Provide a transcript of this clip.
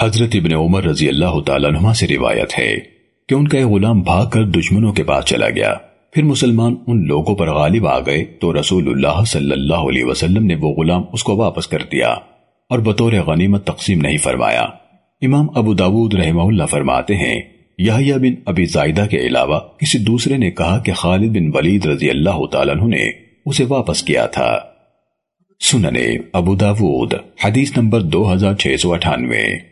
حضرت ابن عمر رضی اللہ تعالیٰ عنہ سے روایت ہے کہ ان کا ایک غلام بھاگ کر دشمنوں کے پاس چلا گیا۔ پھر مسلمان ان لوگوں پر غالب آ گئے تو رسول اللہ صلی اللہ علیہ وسلم نے وہ غلام اس کو واپس کر دیا اور بطور غنیمت تقسیم نہیں فرمایا۔ امام ابو داود رحمہ اللہ فرماتے ہیں، یحییٰ بن ابی زائدہ کے علاوہ کسی دوسرے نے کہا کہ خالد بن ولید رضی اللہ تعالیٰ عنہ نے اسے واپس کیا تھا۔ سننے ابو داود، حدیث نمبر دو ہزار چھ سو اٹھانوے۔